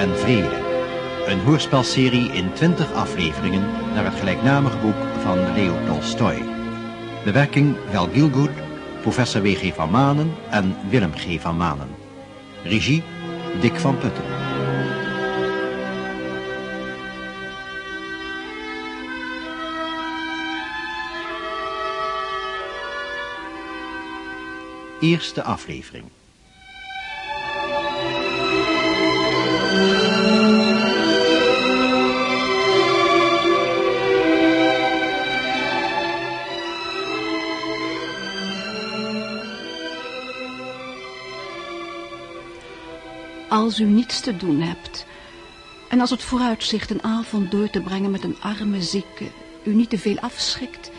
En Vrede. Een hoorspelserie in 20 afleveringen naar het gelijknamige boek van Leo Tolstoy. Bewerking Val Gilgood, professor W.G. van Manen en Willem G. van Manen. Regie Dick van Putten. Eerste aflevering. Als u niets te doen hebt en als het vooruitzicht een avond door te brengen met een arme zieke u niet te veel afschrikt,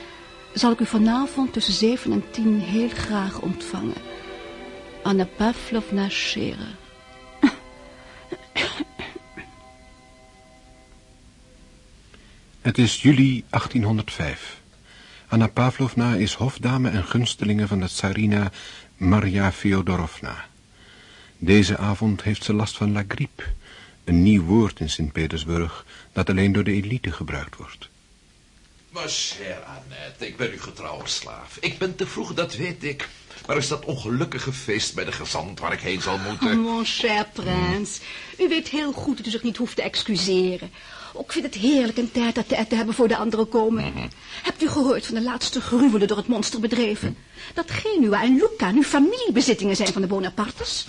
zal ik u vanavond tussen zeven en tien heel graag ontvangen. Anna Pavlovna Scherer. Het is juli 1805. Anna Pavlovna is hofdame en gunstelinge van de tsarina Maria Feodorovna. Deze avond heeft ze last van la grippe, een nieuw woord in Sint-Petersburg dat alleen door de elite gebruikt wordt. Maar chère Annette, ik ben uw getrouwe slaaf. Ik ben te vroeg, dat weet ik. Maar is dat ongelukkige feest bij de gezant waar ik heen zal moeten? Oh, mon cher prins. U weet heel goed dat u zich niet hoeft te excuseren. Ook ik vind het heerlijk een tijd dat te hebben voor de anderen komen. Mhm. Hebt u gehoord van de laatste gruwelen door het monster bedreven? Dat Genua en Lucca nu familiebezittingen zijn van de Bonapartes?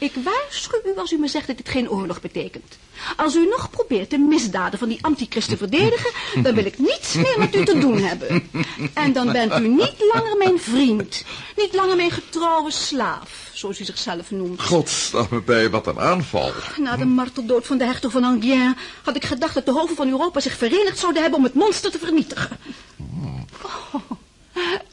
Ik waarschuw u als u me zegt dat dit geen oorlog betekent. Als u nog probeert de misdaden van die antichrist te verdedigen, dan wil ik niets meer met u te doen hebben. En dan bent u niet langer mijn vriend, niet langer mijn getrouwe slaaf, zoals u zichzelf noemt. God, sta me bij, wat een aanval. Na de marteldood van de hertog van Enghien had ik gedacht dat de hoven van Europa zich verenigd zouden hebben om het monster te vernietigen. Oh,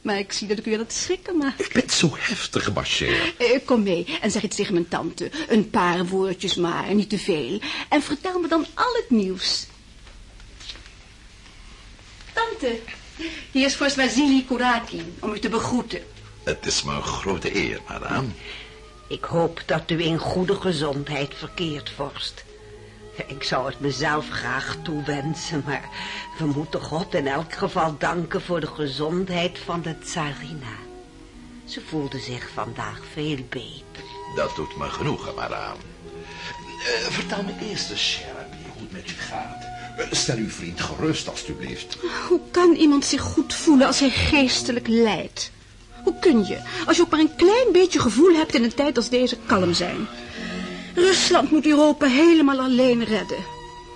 maar ik zie dat ik u aan het schrikken maak. Ik ben zo heftig, ma chère. Eh, kom mee en zeg iets tegen mijn tante. Een paar woordjes maar, niet te veel. En vertel me dan al het nieuws. Tante, hier is vorst Vasili Kuraki om u te begroeten. Het is me een grote eer, madame. Ik hoop dat u in goede gezondheid verkeert, vorst. Ik zou het mezelf graag toewensen, maar we moeten God in elk geval danken voor de gezondheid van de tsarina. Ze voelde zich vandaag veel beter. Dat doet me genoegen, madame. Eh, vertel me eerst eens, chère, hoe het met u gaat. Eh, stel uw vriend gerust, alstublieft. Hoe kan iemand zich goed voelen als hij geestelijk lijdt? Hoe kun je, als je ook maar een klein beetje gevoel hebt in een tijd als deze, kalm zijn? Rusland moet Europa helemaal alleen redden.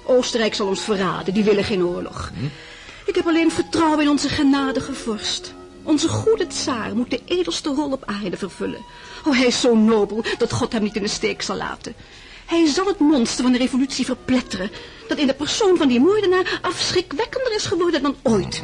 Oostenrijk zal ons verraden, die willen geen oorlog. Ik heb alleen vertrouwen in onze genadige vorst. Onze goede tsaar moet de edelste rol op aarde vervullen. Oh, hij is zo nobel dat God hem niet in de steek zal laten. Hij zal het monster van de revolutie verpletteren... dat in de persoon van die moordenaar afschrikwekkender is geworden dan ooit.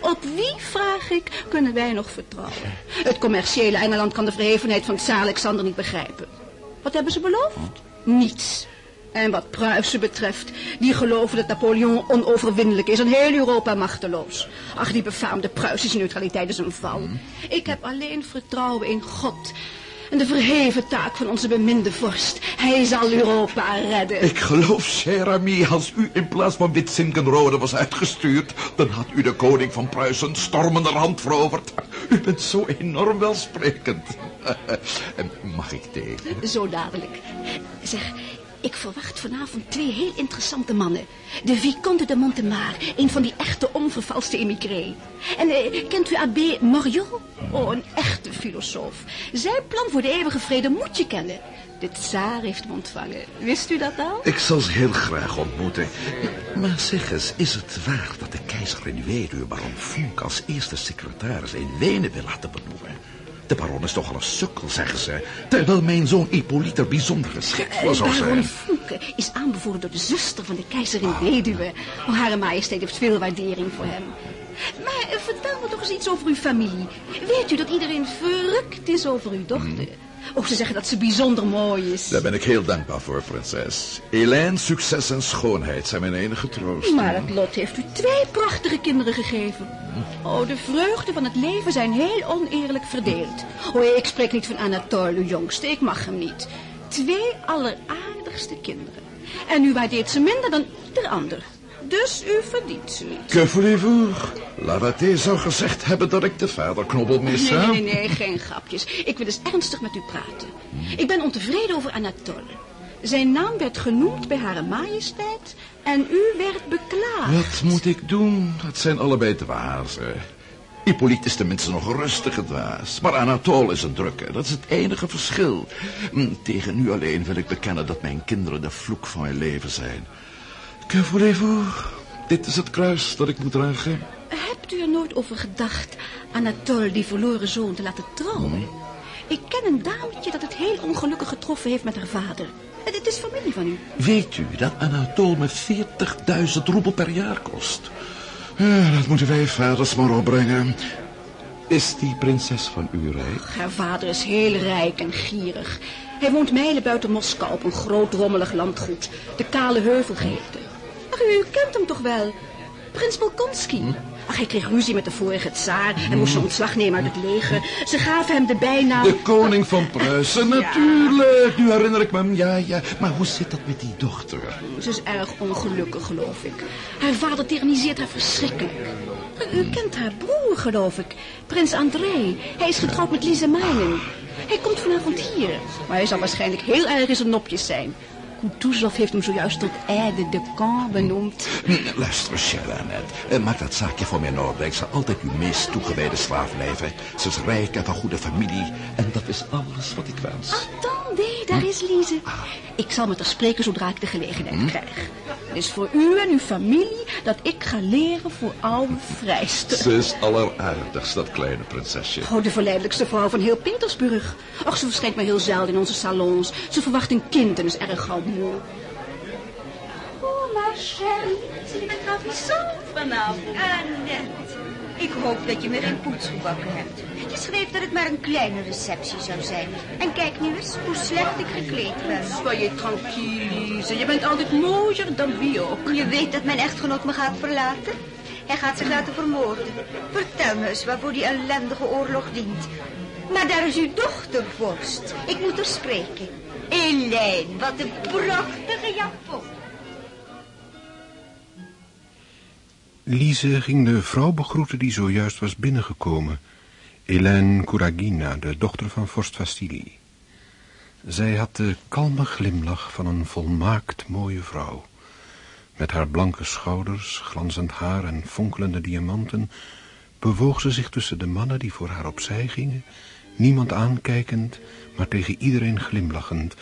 Op wie, vraag ik, kunnen wij nog vertrouwen? Het commerciële Engeland kan de verhevenheid van tsaar Alexander niet begrijpen. Wat hebben ze beloofd? Niets. En wat Pruisen betreft, die geloven dat Napoleon onoverwinnelijk is en heel Europa machteloos. Ach, die befaamde Pruisische neutraliteit is een val. Ik heb alleen vertrouwen in God en de verheven taak van onze beminde vorst. Hij zal Europa redden. Ik geloof, amie, als u in plaats van Witzinkenrode was uitgestuurd... dan had u de koning van Pruisen stormenderhand veroverd. U bent zo enorm welsprekend. En Mag ik thee? Zo dadelijk. Zeg, ik verwacht vanavond twee heel interessante mannen. De Vicomte de Montemar, een van die echte onvervalste emigré. En eh, kent u abbé Moriot? Oh, een echte filosoof. Zijn plan voor de eeuwige vrede moet je kennen. De tsaar heeft hem ontvangen. Wist u dat al? Ik zal ze heel graag ontmoeten. Maar zeg eens, is het waar dat de keizer in weduwe baron Funk als eerste secretaris in Wenen wil laten benoemen? De baron is toch al een sukkel, zeggen ze. Terwijl mijn zoon Hippolyte er bijzonder geschikt voor zou Baron zijn. Funke is aanbevolen door de zuster van de keizerin weduwe. Oh, Hare majesteit heeft veel waardering voor hem. Maar eh, vertel me toch eens iets over uw familie. Weet u dat iedereen verrukt is over uw dochter? Oh, ze zeggen dat ze bijzonder mooi is. Daar ben ik heel dankbaar voor, prinses. Helene, succes en schoonheid zijn mijn enige troost. Maar het lot heeft u twee prachtige kinderen gegeven. Oh, de vreugden van het leven zijn heel oneerlijk verdeeld. Oh, ik spreek niet van Anatole, uw jongste. Ik mag hem niet. Twee alleraardigste aardigste kinderen. En nu waardeert ze minder dan ieder ander. Dus u verdient ze niet. Que voulez-vous? Lavaté zou gezegd hebben dat ik de vaderknobbel mis, Nee, hè? nee, nee, nee, geen grapjes. Ik wil eens ernstig met u praten. Ik ben ontevreden over Anatole. Zijn naam werd genoemd bij Hare Majesteit en u werd beklaagd. Wat moet ik doen? Het zijn allebei dwazen. Hippolyte is tenminste nog rustige dwaas. Maar Anatole is een drukke. Dat is het enige verschil. Hm, Tegen u alleen wil ik bekennen dat mijn kinderen de vloek van mijn leven zijn. Que voulez-vous? Dit is het kruis dat ik moet dragen. Hebt u er nooit over gedacht Anatole, die verloren zoon, te laten trouwen? Ik ken een dametje dat het heel ongelukkig getroffen heeft met haar vader. Het het is familie van u. Weet u dat Anatole me 40.000 roebel per jaar kost? Ja, dat moeten wij vaders maar opbrengen. Is die prinses van u rijk? Haar vader is heel rijk en gierig. Hij woont mijlen buiten Moskou op een groot rommelig landgoed. De Kale Heuvel u kent hem toch wel? Prins Bolkonski. Ach, hij kreeg ruzie met de vorige tsaar en moest zijn ontslag nemen uit het leger. Ze gaven hem de bijnaam... De koning van Pruisen, natuurlijk. Nu herinner ik me hem, ja, ja. Maar hoe zit dat met die dochter? Ze is erg ongelukkig, geloof ik. Haar vader tyranniseert haar verschrikkelijk. U kent haar broer, geloof ik. Prins André. Hij is getrouwd met Lise Meinen. Hij komt vanavond hier. Maar hij zal waarschijnlijk heel erg in zijn nopjes zijn. Kutuzov heeft hem zojuist tot aide de camp benoemd. Luister, chère Annette. Eh, Maak dat zaakje voor mij in orde. Ik zal altijd uw meest toegewijde slaaf blijven. Ze is rijk en van goede familie. En dat is alles wat ik wens. Attendez, daar is Lise. Ik zal met haar spreken zodra ik de gelegenheid krijg. Het is voor u en uw familie dat ik ga leren voor oude vrijster. Ze is alleraardigst, dat kleine prinsesje. Oh, de verleidelijkste vrouw van heel Petersburg. Ach, ze verschijnt maar heel zelden in onze salons. Ze verwacht een kind en is erg gauw moe. Oh, ma chérie, je bent ravissant vanavond. Annette, ik hoop dat je me geen poets gebakken hebt. Je schreef dat het maar een kleine receptie zou zijn. En kijk nu eens hoe slecht ik gekleed ben. Soyez tranquille, Lise. Je bent altijd mooier dan wie ook. Je weet dat mijn echtgenoot me gaat verlaten? Hij gaat zich laten vermoorden. Vertel me eens waarvoor die ellendige oorlog dient. Maar daar is uw dochter, vorst. Ik moet er spreken. Elaine, wat een prachtige japon. Lise ging de vrouw begroeten die zojuist was binnengekomen. Hélène Kouragina, de dochter van vorst Vassili. Zij had de kalme glimlach van een volmaakt mooie vrouw. Met haar blanke schouders, glanzend haar en fonkelende diamanten bewoog ze zich tussen de mannen die voor haar opzij gingen, niemand aankijkend, maar tegen iedereen glimlachend,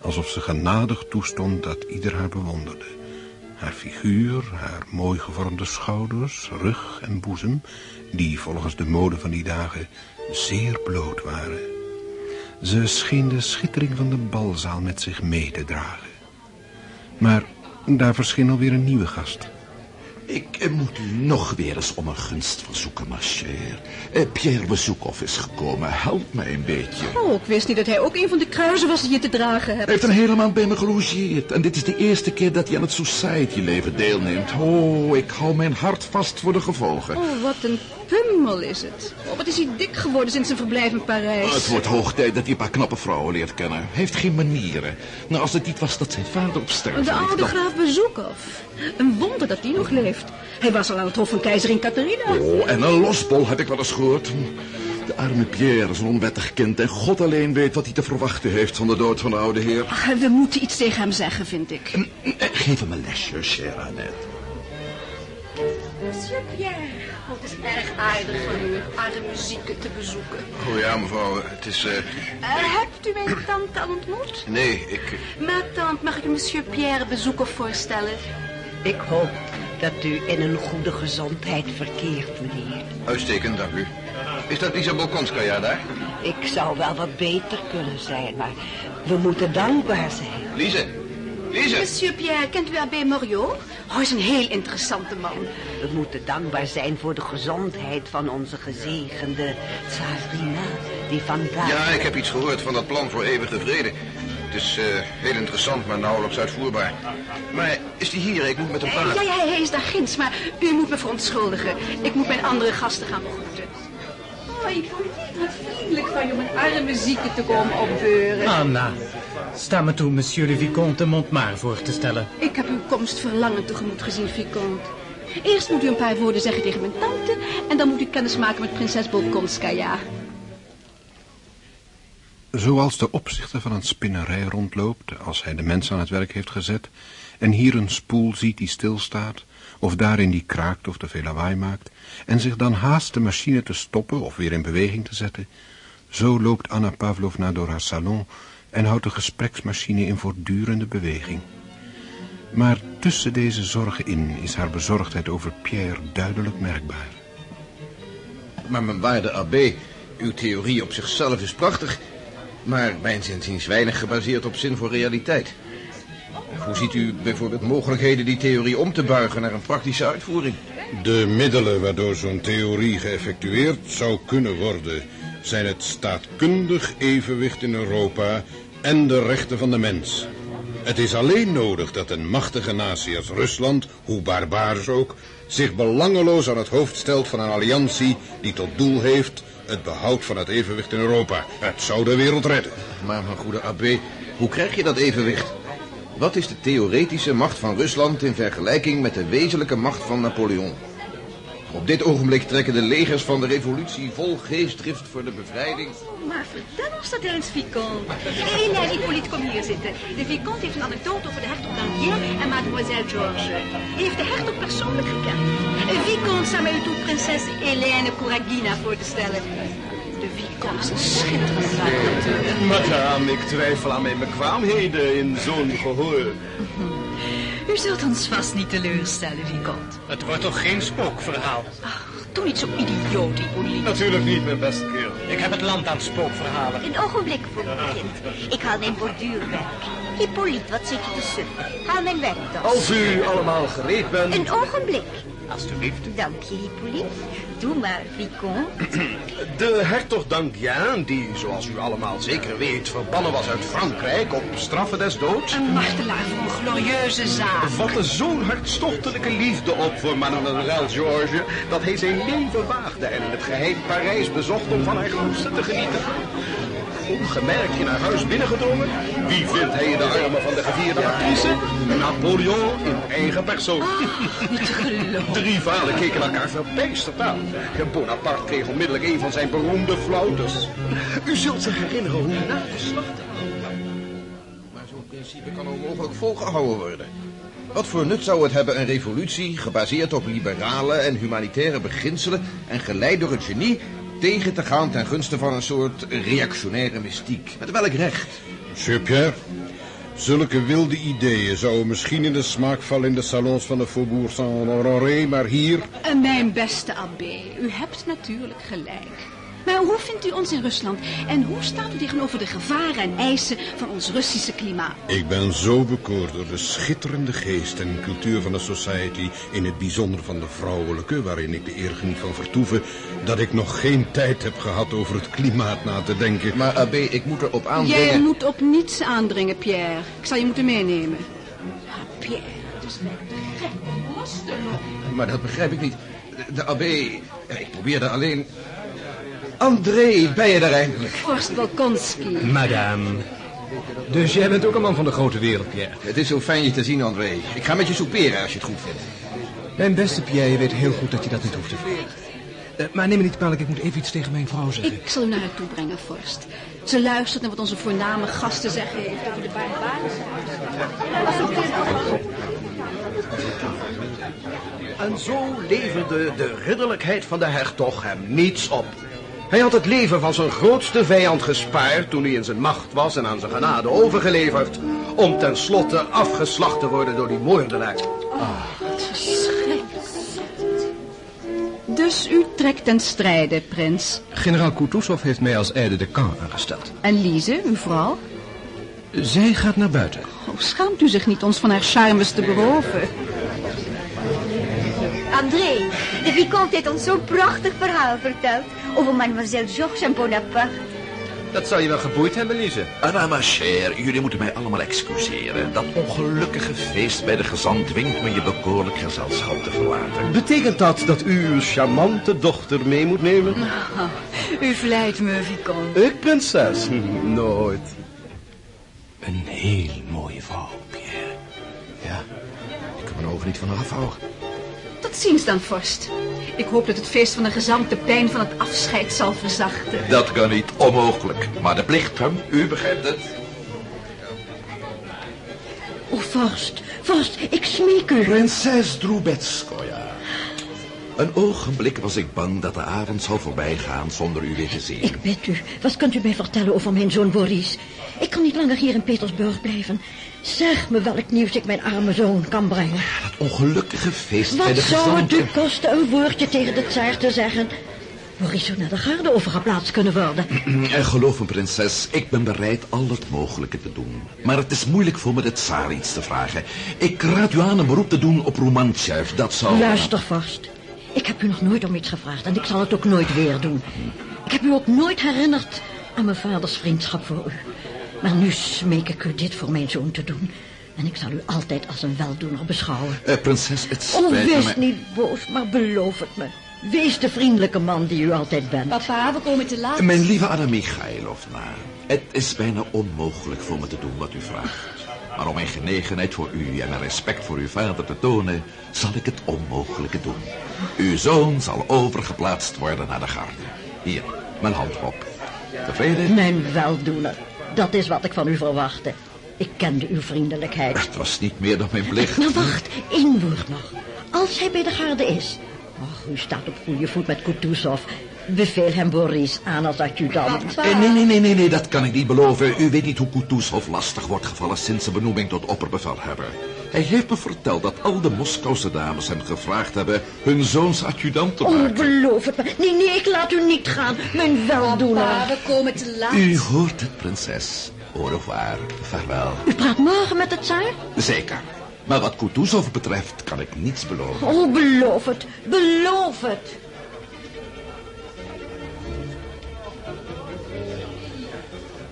alsof ze genadig toestond dat ieder haar bewonderde. Haar figuur, haar mooi gevormde schouders, rug en boezem, die volgens de mode van die dagen zeer bloot waren. Ze scheen de schittering van de balzaal met zich mee te dragen. Maar daar verscheen alweer een nieuwe gast. Ik eh, moet u nog weer eens om een gunst verzoeken, ma chère. Eh, Pierre Bezoekhoff is gekomen. Help mij een beetje. Oh, ik wist niet dat hij ook een van de kruisen was die je te dragen Hij hebt. heeft een hele maand bij me gelogeerd. En dit is de eerste keer dat hij aan het society-leven deelneemt. Oh, ik hou mijn hart vast voor de gevolgen. Oh, wat een pummel is het. Oh, wat is hij dik geworden sinds zijn verblijf in Parijs. Het wordt hoog tijd dat hij een paar knappe vrouwen leert kennen. Hij heeft geen manieren. Nou, als het niet was dat zijn vader op sterven De oude dan- graaf Bezoekhoff. Een wonder dat die nog leeft. Hij was al aan het hof van keizerin Catharina. Oh, en een losbol heb ik wel eens gehoord. De arme Pierre is een onwettig kind en God alleen weet wat hij te verwachten heeft van de dood van de oude heer. Ach, we moeten iets tegen hem zeggen, vind ik. Geef hem een lesje, chère Annette. Monsieur Pierre. Oh, het is erg aardig van u arme muzieken te bezoeken. Oh ja, mevrouw, het is... eh, Eh, hebt u mijn tante al ontmoet? nee, ik... Ma tante, mag ik u monsieur Pierre Bezoekhoff voorstellen? Ik hoop dat u in een goede gezondheid verkeert, meneer. Uitstekend, dank u. Is dat Lisa Bolkonskaya daar? Ik zou wel wat beter kunnen zijn, maar we moeten dankbaar zijn. Lise! Monsieur Pierre, kent u Abbé Morio? Oh, hij is een heel interessante man. We moeten dankbaar zijn voor de gezondheid van onze gezegende Tsarina, die vandaag... Ja, ik heb iets gehoord van dat plan voor eeuwige vrede. Het is eh, heel interessant, maar nauwelijks uitvoerbaar. Maar is die hier? Ik moet met hem Eh, praten. Ja, ja, hij is daar ginds, maar u moet me verontschuldigen. Ik moet mijn andere gasten gaan begroeten. Oh, het wat vriendelijk van van je om een arme zieke te komen opbeuren. Anna, sta me toe monsieur de Vicomte de Montmar voor te stellen. Ik heb uw komst verlangend tegemoet gezien, Vicomte. Eerst moet u een paar woorden zeggen tegen mijn tante... en dan moet u kennis maken met prinses Bolkonskaya. Zoals de opzichter van een spinnerij rondloopt als hij de mensen aan het werk heeft gezet en hier een spoel ziet die stilstaat of daarin die kraakt of te veel lawaai maakt en zich dan haast de machine te stoppen of weer in beweging te zetten, zo loopt Anna Pavlovna door haar salon en houdt de gespreksmachine in voortdurende beweging. Maar tussen deze zorgen in is haar bezorgdheid over Pierre duidelijk merkbaar. Maar mijn waarde abbé, uw theorie op zichzelf is prachtig... maar mijn zinziens weinig gebaseerd op zin voor realiteit. Hoe ziet u bijvoorbeeld mogelijkheden die theorie om te buigen naar een praktische uitvoering? De middelen waardoor zo'n theorie geëffectueerd zou kunnen worden... zijn het staatkundig evenwicht in Europa en de rechten van de mens. Het is alleen nodig dat een machtige natie als Rusland, hoe barbaars ook... zich belangeloos aan het hoofd stelt van een alliantie die tot doel heeft... het behoud van het evenwicht in Europa. Het zou de wereld redden. Maar mijn goede abbé, hoe krijg je dat evenwicht? Wat is de theoretische macht van Rusland in vergelijking met de wezenlijke macht van Napoleon? Op dit ogenblik trekken de legers van de revolutie vol geestdrift voor de bevrijding. Maar vertel ons dat eens, Vicomte. Hélène, Hippolyte, kom hier zitten. De Vicomte heeft een anekdote over de hertog d'Anguien en mademoiselle George. Hij heeft de hertog persoonlijk gekend. Vicomte sta mij u toe prinses Hélène Kouragina voor te stellen. De Vicomte is een schitterende raadmateur. Madame, ik twijfel aan mijn bekwaamheden in zo'n gehoor. U zult ons vast niet teleurstellen, Vicomte. Het wordt toch geen spookverhaal? Ach, doe niet zo idioot, Hippolyte. Natuurlijk niet, mijn beste kerel. Ik heb het land aan spookverhalen. Een ogenblik voor begint. Ik haal mijn borduurwerk. Hippolyte, wat zit je te suffen? Haal mijn werktas. Als u allemaal gereed bent... Een ogenblik. Alsjeblieft. Dank je, Hippolyte. Doe maar, Vicomte. De hertog d'Anguien, die, zoals u allemaal zeker weet, verbannen was uit Frankrijk op straffen des doods... Een martelaar voor een glorieuze zaak. vatte zo'n hartstochtelijke liefde op voor mademoiselle George... dat hij zijn leven waagde en in het geheim Parijs bezocht om van haar gunsten te genieten. Ongemerkt in haar huis binnengedrongen, wie vindt hij in de armen van de gevierde actrice? Napoleon in eigen persoon. Niet te geloven. De rivalen keken elkaar verbijsterd aan. En Bonaparte kreeg onmiddellijk een van zijn beroemde flautes. U zult zich herinneren hoe na de slacht... Maar zo'n principe kan onmogelijk volgehouden worden. Wat voor nut zou het hebben een revolutie gebaseerd op liberale en humanitaire beginselen en geleid door het genie tegen te gaan ten gunste van een soort reactionaire mystiek? Met welk recht? Monsieur Pierre, zulke wilde ideeën zouden misschien in de smaak vallen in de salons van de Faubourg Saint-Honoré, maar hier... En mijn beste abbé, u hebt natuurlijk gelijk. Maar hoe vindt u ons in Rusland? En hoe staat u tegenover de gevaren en eisen van ons Russische klimaat? Ik ben zo bekoord door de schitterende geest en cultuur van de society, in het bijzonder van de vrouwelijke, waarin ik de eer geniet van vertoeven, dat ik nog geen tijd heb gehad over het klimaat na te denken. Maar abbé, ik moet erop Jij aandringen... moet op niets aandringen, Pierre. Ik zal je moeten meenemen. Ah, Pierre, het is mij gek. Maar dat begrijp ik niet. De, de abbé... ja, Ik probeerde alleen... André, ben je daar eindelijk? Vorst Balkonski. Madame. Dus jij bent ook een man van de grote wereld, Pierre. Het is zo fijn je te zien, André. Ik ga met je souperen als je het goed vindt. Mijn beste Pierre, je weet heel goed dat je dat niet hoeft te vragen. Eh, maar neem me niet kwalijk, ik moet even iets tegen mijn vrouw zeggen. Ik zal u naar haar toe brengen, Vorst. Ze luistert naar wat onze voorname gasten zeggen heeft over de barbarische En zo leverde de ridderlijkheid van de hertog hem niets op. Hij had het leven van zijn grootste vijand gespaard toen hij in zijn macht was en aan zijn genade overgeleverd, om tenslotte afgeslacht te worden door die moordenaar. Dus u trekt ten strijde, prins. Generaal Kutuzov heeft mij als aide de camp aangesteld. En Lise, uw vrouw? Zij gaat naar buiten. Oh, schaamt u zich niet ons van haar charmes te beroven? André, de Vicomte heeft ons zo'n prachtig verhaal verteld over mademoiselle Georges en Bonaparte. Dat zou je wel geboeid hebben, Lise. Anna, ma chère, jullie moeten mij allemaal excuseren. Dat ongelukkige feest bij de gezant dwingt me je bekoorlijk gezelschap te verlaten. Betekent dat dat u uw charmante dochter mee moet nemen? U vlijt me, Vicomte. Ik, prinses? Nooit. Een heel mooie vrouw, Pierre. Ja, ik kan mijn ogen niet van haar afhouden. Tot ziens dan, vorst. Ik hoop dat het feest van de gezant de pijn van het afscheid zal verzachten. Dat kan niet, onmogelijk. Maar de plicht, hem, u begrijpt het. O, vorst, vorst, ik smeek u. Prinses Drubetskoja. Een ogenblik was ik bang dat de avond zou voorbijgaan zonder u weer te zien. Ik bid u, wat kunt u mij vertellen over mijn zoon Boris? Ik kan niet langer hier in Petersburg blijven. Zeg me welk nieuws ik mijn arme zoon kan brengen. Dat ongelukkige feest bij Wat de zou het gezanten. u kosten een woordje tegen de tsaar te zeggen? Boris zou naar de garde overgeplaatst kunnen worden. En geloof me, prinses, ik ben bereid al het mogelijke te doen. Maar het is moeilijk voor me de tsaar iets te vragen. Ik raad u aan een beroep te doen op Romantjev. Dat zou... Luister vast. Ik heb u nog nooit om iets gevraagd en ik zal het ook nooit weer doen. Ik heb u ook nooit herinnerd aan mijn vaders vriendschap voor u. Maar nu smeek ik u dit voor mijn zoon te doen. En ik zal u altijd als een weldoener beschouwen. Eh, prinses, het Oh, spijt me, wees maar- niet boos, maar beloof het me. Wees de vriendelijke man die u altijd bent. Papa, we komen te laat. Mijn lieve Anna Mikhailovna, het is bijna onmogelijk voor me te doen wat u vraagt. Maar om mijn genegenheid voor u en mijn respect voor uw vader te tonen, zal ik het onmogelijke doen. Uw zoon zal overgeplaatst worden naar de garde. Hier, mijn hand op. Tevreden? Mijn weldoener. Dat is wat ik van u verwachtte. Ik kende uw vriendelijkheid. Het was niet meer dan mijn plicht. Maar wacht, één woord nog. Als hij bij de garde is... Och, u staat op goede voet met Kutuzov. Beveel hem Boris aan als adjudant. Eh, Nee, nee, nee, nee, nee, dat kan ik niet beloven. U weet niet hoe Kutuzov lastig wordt gevallen sinds zijn benoeming tot opperbevelhebber. Hij heeft me verteld dat al de Moskouse dames hem gevraagd hebben hun zoons adjudant te Oh, maken. beloof het me. Nee, nee, ik laat u niet gaan. Mijn weldoener. Papa, we komen te laat. U hoort het, prinses. Au revoir, vaarwel. U praat morgen met de tsaar? Zeker. Maar wat Kutuzov betreft kan ik niets beloven. Oh, beloof het. Beloof het.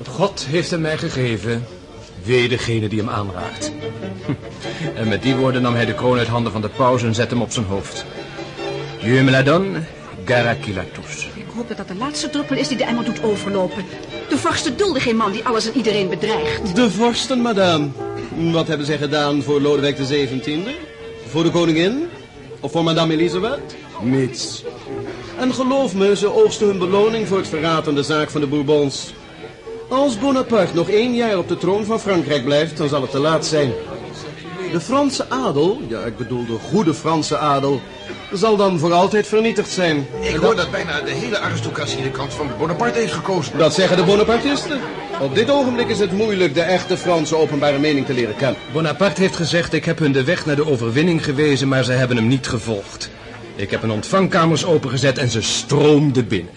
God heeft hem mij gegeven. Wee degene die hem aanraakt. En met die woorden nam hij de kroon uit handen van de paus en zette hem op zijn hoofd. Dieu me la donne, gara qui la touche. Ik hoop dat dat de laatste druppel is die de emmer doet overlopen. De vorsten dulden geen man die alles en iedereen bedreigt. De vorsten, madame. Wat hebben zij gedaan voor Lodewijk de 17e? Voor de koningin? Of voor madame Elisabeth? Niets. En geloof me, ze oogsten hun beloning voor het verraad aan de zaak van de Bourbons. Als Bonaparte nog één jaar op de troon van Frankrijk blijft, dan zal het te laat zijn. De Franse adel, ja, ik bedoel de goede Franse adel, zal dan voor altijd vernietigd zijn. Ik hoor dat bijna de hele aristocratie de kant van Bonaparte heeft gekozen. Dat zeggen de Bonapartisten. Op dit ogenblik is het moeilijk de echte Franse openbare mening te leren kennen. Bonaparte heeft gezegd, ik heb hun de weg naar de overwinning gewezen, maar ze hebben hem niet gevolgd. Ik heb hun ontvangkamers opengezet en ze stroomden binnen.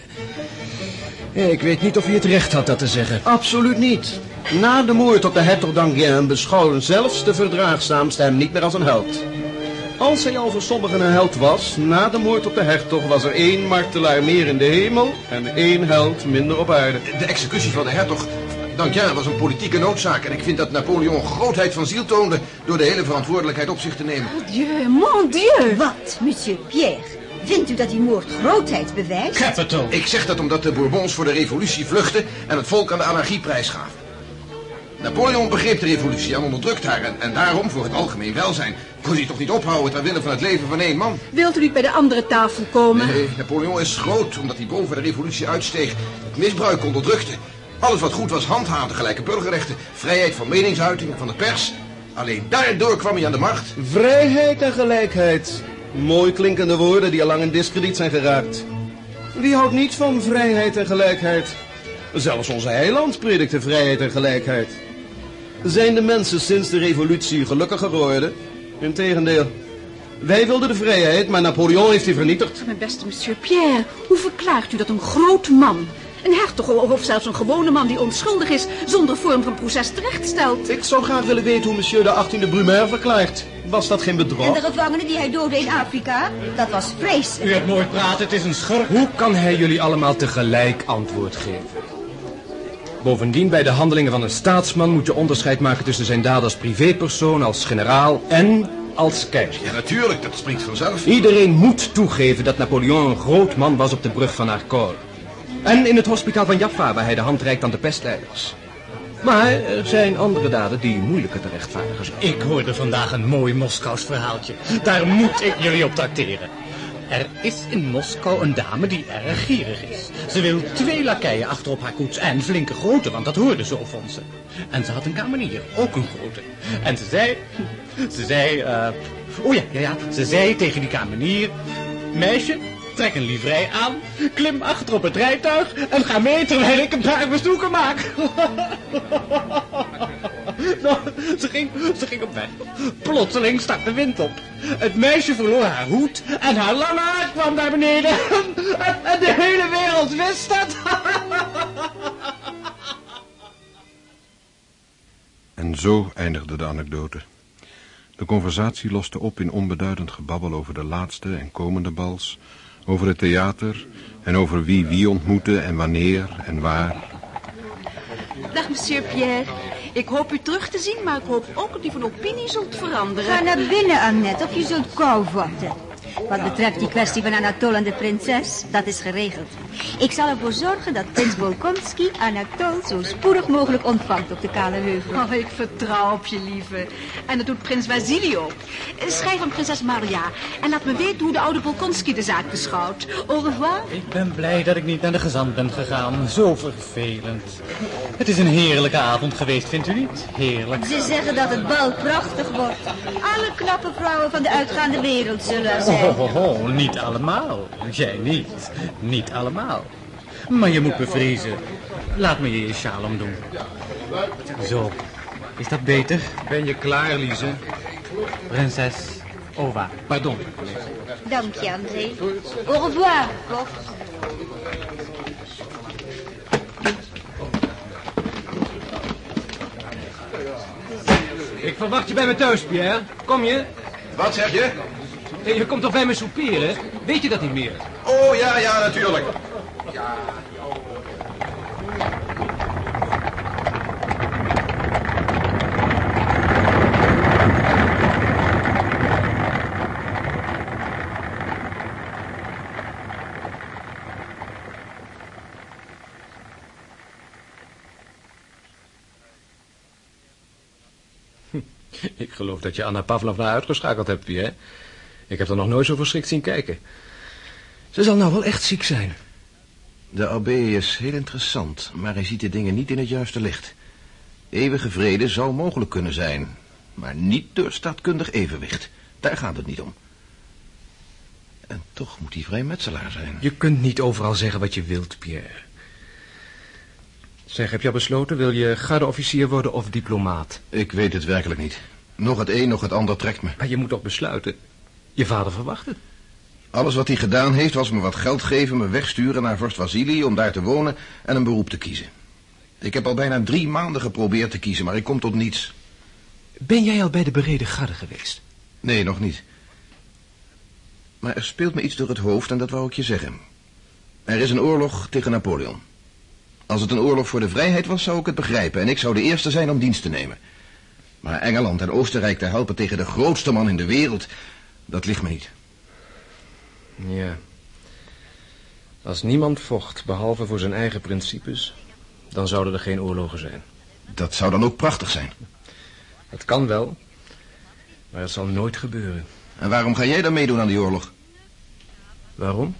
Ik weet niet of hij het recht had dat te zeggen. Absoluut niet. Na de moord op de hertog d'Anguien beschouwen zelfs de verdraagzaamste hem niet meer als een held. Als hij al voor sommigen een held was, na de moord op de hertog was er één martelaar meer in de hemel en één held minder op aarde. De executie van de hertog Dankja was een politieke noodzaak. En ik vind dat Napoleon grootheid van ziel toonde door de hele verantwoordelijkheid op zich te nemen. Dieu, mon Dieu. Wat, monsieur Pierre? Vindt u dat die moord grootheid bewijst? Capital. Ik zeg dat omdat de Bourbons voor de revolutie vluchtten en het volk aan de anarchie prijsgaven. Napoleon begreep de revolutie en onderdrukt haar. En, en daarom, voor het algemeen welzijn, kon hij toch niet ophouden ter wille van het leven van één man. Wilt u niet bij de andere tafel komen? Nee, Napoleon is groot, omdat hij boven de revolutie uitsteeg, het misbruik onderdrukte. Alles wat goed was handhaafde, gelijke burgerrechten, vrijheid van meningsuiting en van de pers. Alleen daardoor kwam hij aan de macht. Vrijheid en gelijkheid. Mooi klinkende woorden die al lang in discrediet zijn geraakt. Wie houdt niet van vrijheid en gelijkheid? Zelfs onze heiland predikte vrijheid en gelijkheid. Zijn de mensen sinds de revolutie gelukkiger geworden? Integendeel. Wij wilden de vrijheid, maar Napoleon heeft die vernietigd. Mijn beste monsieur Pierre, hoe verklaart u dat een groot man, een hertog of zelfs een gewone man die onschuldig is, zonder vorm van proces terechtstelt? Ik zou graag willen weten hoe monsieur de 18e Brumaire verklaart. Was dat geen En bedrog? de gevangenen die hij doodde in Afrika? Dat was vreselijk. U hebt nooit praten, het is een schurk. Hoe kan hij jullie allemaal tegelijk antwoord geven? Bovendien, bij de handelingen van een staatsman moet je onderscheid maken tussen zijn daden als privépersoon, als generaal en als keizer. Ja, natuurlijk, dat spreekt vanzelf. Iedereen moet toegeven dat Napoleon een groot man was op de brug van Arcole. En in het hospitaal van Jaffa, waar hij de hand reikt aan de pestleiders. Maar er zijn andere daden die moeilijker te rechtvaardigen zijn. Ik hoorde vandaag een mooi Moskous verhaaltje. Daar moet ik jullie op tracteren. Er is in Moskou een dame die erg gierig is. Ze wil twee lakeien achter op haar koets en flinke grote, want dat hoorde ze van ze. En ze had een kamenier, ook een grote. En ze zei, ze zei, eh, oh ja, ja, ja, ze zei tegen die kamenier, meisje, trek een livrei aan, klim achter op het rijtuig en ga mee terwijl ik een paar bezoeken maak. Nou, ze, ging, ze ging op weg. Plotseling stak de wind op. Het meisje verloor haar hoed en haar lange haar kwam naar beneden. En, en de hele wereld wist het. En zo eindigde de anekdote. De conversatie loste op in onbeduidend gebabbel over de laatste en komende bals, over het theater en over wie wie ontmoette en wanneer en waar. Dag, monsieur Pierre. Ik hoop u terug te zien, maar ik hoop ook dat u van opinie zult veranderen. Ga naar binnen, Annette, of je zult kou vatten. Wat betreft die kwestie van Anatole en de prinses, dat is geregeld. Ik zal ervoor zorgen dat prins Bolkonski Anatole zo spoedig mogelijk ontvangt op de Kale Heuvel. Oh, ik vertrouw op je, lieve. En dat doet prins Vasili ook. Schrijf aan prinses Maria en laat me weten hoe de oude Bolkonski de zaak beschouwt. Au revoir. Ik ben blij dat ik niet naar de gezant ben gegaan. Zo vervelend. Het is een heerlijke avond geweest, vindt u niet? Heerlijk. Ze zeggen dat het bal prachtig wordt. Alle knappe vrouwen van de uitgaande wereld zullen er zijn. Oh, oh, oh, niet allemaal. Jij niet. Niet allemaal. Maar je moet bevriezen. Laat me je je sjaal omdoen. Zo. Is dat beter? Ben je klaar, Lise? Prinses Ova. Pardon. Dank je, André. Au revoir, Bob. Ik verwacht je bij me thuis, Pierre. Kom je? Wat zeg je? Je komt toch bij me souperen? Weet je dat niet meer? Oh, ja, ja, natuurlijk. Ik geloof dat je Anna Pavlovna uitgeschakeld hebt, Pierre. Ik heb er nog nooit zo verschrikt zien kijken. Ze zal nou wel echt ziek zijn. De abbé is heel interessant, maar hij ziet de dingen niet in het juiste licht. Eeuwige vrede zou mogelijk kunnen zijn, maar niet door staatkundig evenwicht. Daar gaat het niet om. En toch moet hij vrijmetselaar zijn. Je kunt niet overal zeggen wat je wilt, Pierre. Zeg, heb je al besloten? Wil je gardeofficier worden of diplomaat? Ik weet het werkelijk niet. Nog het een, nog het ander trekt me. Maar je moet toch besluiten. Je vader verwacht het. Alles wat hij gedaan heeft was me wat geld geven, me wegsturen naar vorst Vasili om daar te wonen en een beroep te kiezen. Ik heb al bijna drie maanden geprobeerd te kiezen, maar ik kom tot niets. Ben jij al bij de bereden garde geweest? Nee, nog niet. Maar er speelt me iets door het hoofd en dat wou ik je zeggen. Er is een oorlog tegen Napoleon. Als het een oorlog voor de vrijheid was, zou ik het begrijpen en ik zou de eerste zijn om dienst te nemen. Maar Engeland en Oostenrijk te helpen tegen de grootste man in de wereld, dat ligt me niet. Ja. Als niemand vocht, behalve voor zijn eigen principes, dan zouden er geen oorlogen zijn. Dat zou dan ook prachtig zijn. Het kan wel, maar het zal nooit gebeuren. En waarom ga jij dan meedoen aan die oorlog? Waarom?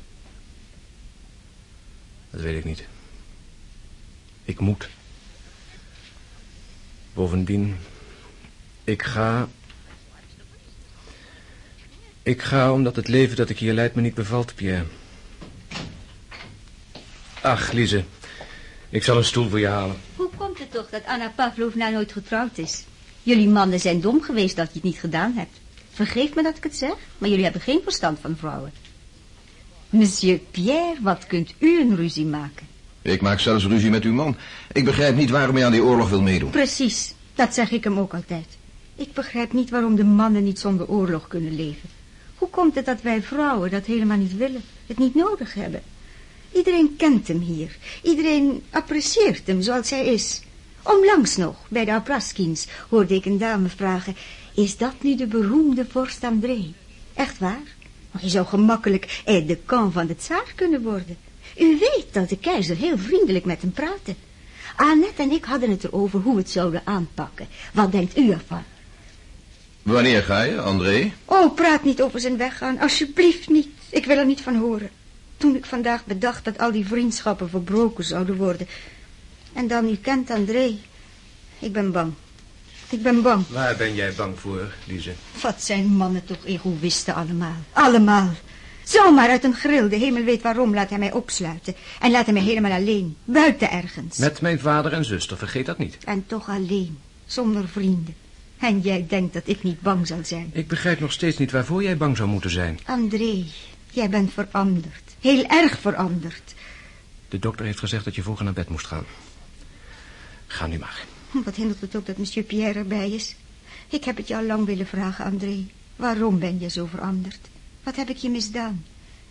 Dat weet ik niet. Ik moet. Bovendien, ik ga... Ik ga omdat het leven dat ik hier leid me niet bevalt, Pierre. Ach, Lise. Ik zal een stoel voor je halen. Hoe komt het toch dat Anna Pavlovna nooit getrouwd is? Jullie mannen zijn dom geweest dat je het niet gedaan hebt. Vergeef me dat ik het zeg, maar jullie hebben geen verstand van vrouwen. Monsieur Pierre, wat kunt u een ruzie maken? Ik maak zelfs ruzie met uw man. Ik begrijp niet waarom hij aan die oorlog wil meedoen. Precies, dat zeg ik hem ook altijd. Ik begrijp niet waarom de mannen niet zonder oorlog kunnen leven. Hoe komt het dat wij vrouwen dat helemaal niet willen, het niet nodig hebben? Iedereen kent hem hier. Iedereen apprecieert hem zoals hij is. Onlangs nog, bij de Apraskins, hoorde ik een dame vragen... is dat nu de beroemde vorst André? Echt waar? Je zou gemakkelijk de camp van de tsaar kunnen worden. U weet dat de keizer heel vriendelijk met hem praatte. Annette en ik hadden het erover hoe we het zouden aanpakken. Wat denkt u ervan? Wanneer ga je, André? Oh, praat niet over zijn weggaan. Alsjeblieft niet. Ik wil er niet van horen. Toen ik vandaag bedacht dat al die vriendschappen verbroken zouden worden. En dan, u kent André. Ik ben bang. Ik ben bang. Waar ben jij bang voor, Lise? Wat zijn mannen toch egoïsten allemaal. Allemaal. Zomaar uit een grill, de hemel weet waarom, laat hij mij opsluiten. En laat hij mij helemaal alleen, buiten ergens. Met mijn vader en zuster, vergeet dat niet. En toch alleen, zonder vrienden. En jij denkt dat ik niet bang zal zijn. Ik begrijp nog steeds niet waarvoor jij bang zou moeten zijn. André, jij bent veranderd. Heel erg veranderd. De dokter heeft gezegd dat je vroeger naar bed moest gaan. Ga nu maar. Wat hindert het ook dat monsieur Pierre erbij is? Ik heb het je al lang willen vragen, André. Waarom ben je zo veranderd? Wat heb ik je misdaan?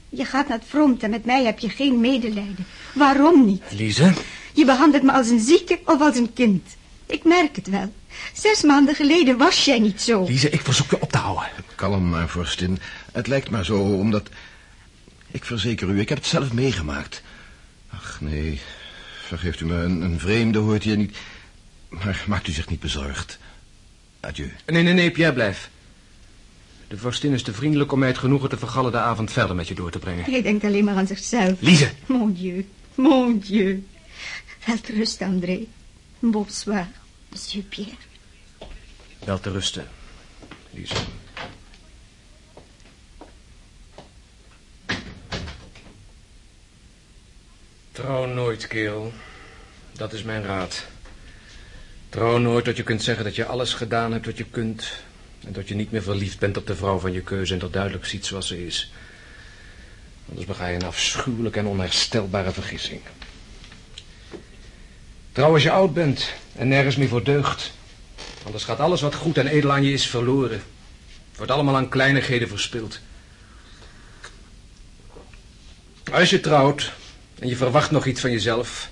Je gaat naar het front en met mij heb je geen medelijden. Waarom niet? Lise? Je behandelt me als een zieke of als een kind. Ik merk het wel. Zes maanden geleden was jij niet zo. Lise, ik verzoek je op te houden. Kalm maar, vorstin. Het lijkt maar zo, omdat... Ik verzeker u, ik heb het zelf meegemaakt. Ach, nee. Vergeeft u me, een, een vreemde hoort hier niet... Maar maakt u zich niet bezorgd. Adieu. Nee, nee, nee, Pierre, blijf. De vorstin is te vriendelijk om mij het genoegen te vergallen de avond verder met je door te brengen. Hij denkt alleen maar aan zichzelf. Lise! Mon Dieu, mon Dieu. Wel rust, André. Bonsoir, monsieur Pierre. Wel te rusten, Lise. Trouw nooit, kerel. Dat is mijn raad. Trouw nooit dat je kunt zeggen dat je alles gedaan hebt wat je kunt... en dat je niet meer verliefd bent op de vrouw van je keuze... en dat duidelijk ziet zoals ze is. Anders bega je een afschuwelijke en onherstelbare vergissing. Trouw als je oud bent en nergens meer voor deugt. Anders gaat alles wat goed en edel aan je is verloren. Wordt allemaal aan kleinigheden verspild. Als je trouwt en je verwacht nog iets van jezelf...